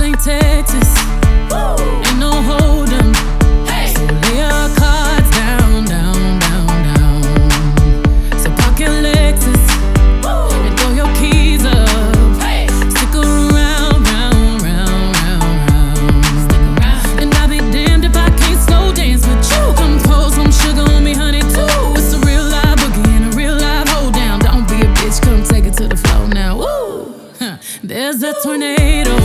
This ain't Texas. Woo. Ain't no hold'em. Hey. So lay our cards down, down, down, down. So park your Lexus Woo. and throw your keys up. Hey. Stick around, round, round, round, round. Stick around. And I'll be damned if I can't slow dance with you. Come pour some sugar on me, honey, too. It's a real live boogie and a real live hold down. Don't be a bitch, come take it to the floor now. Woo. Huh. There's a tornado.